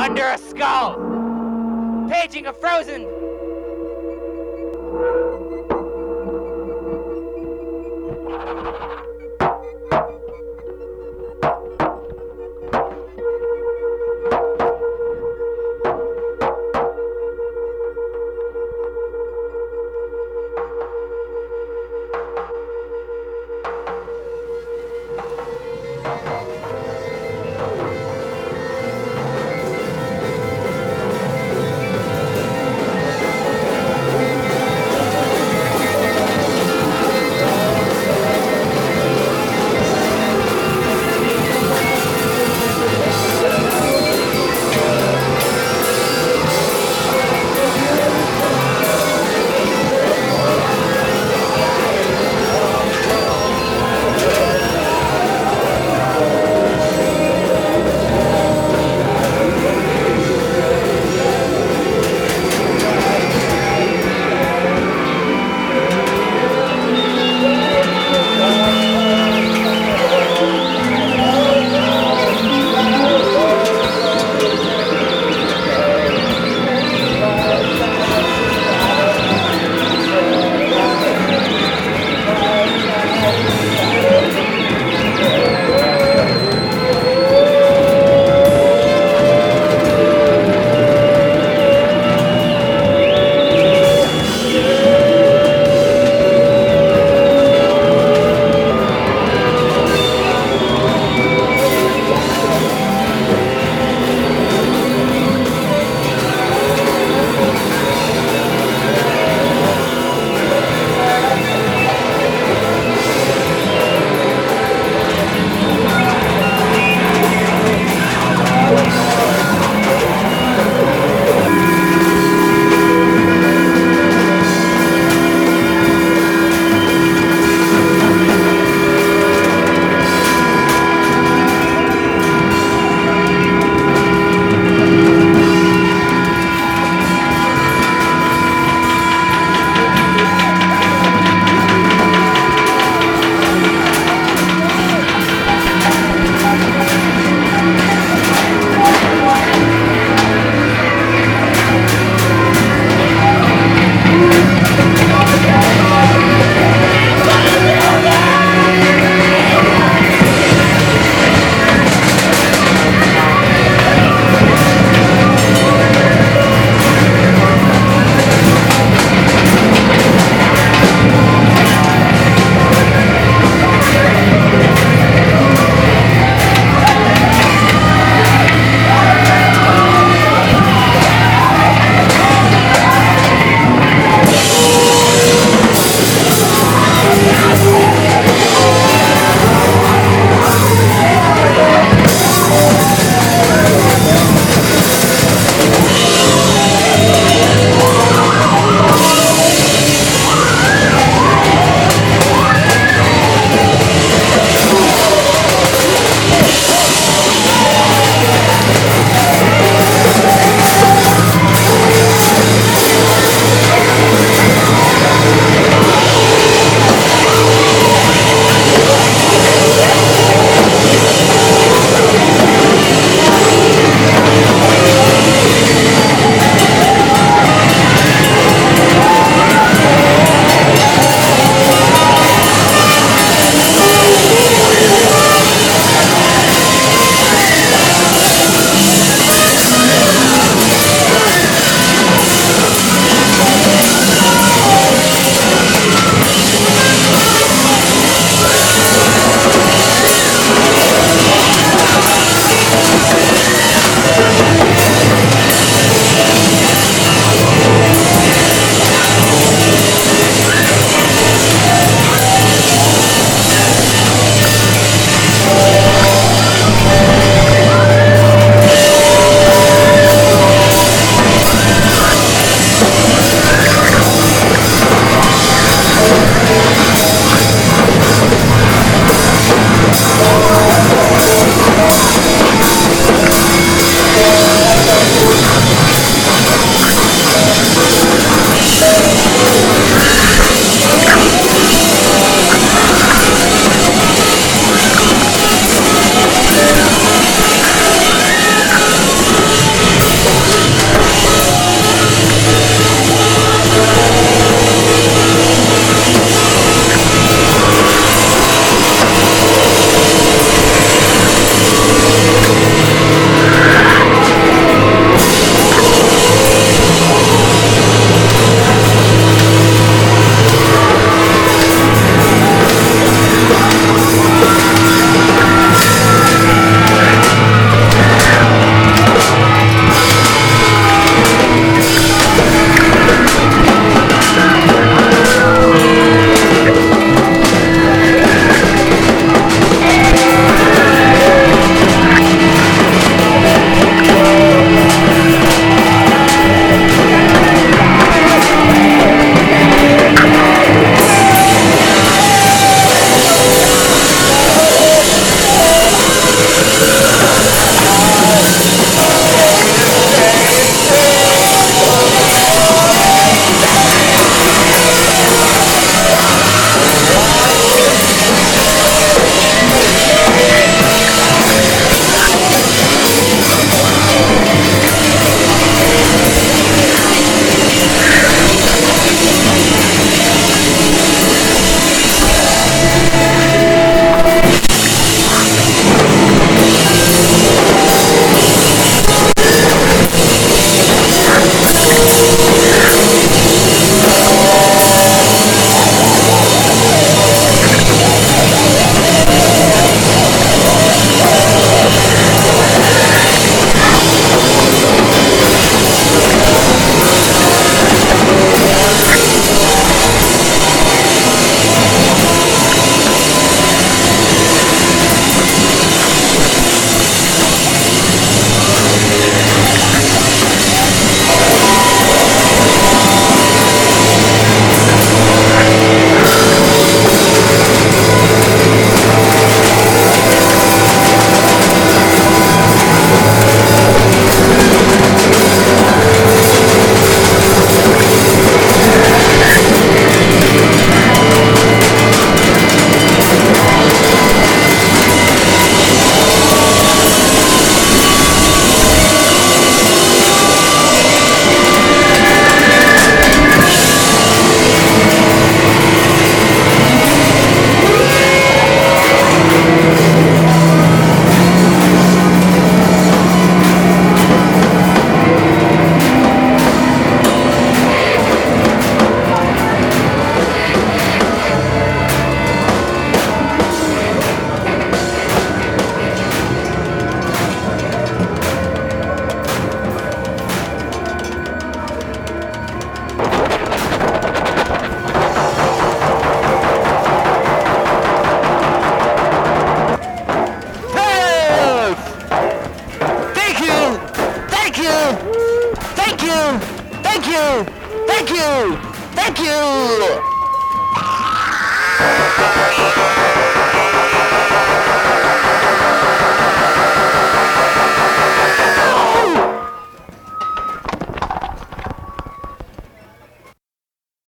under a skull. Paging a frozen.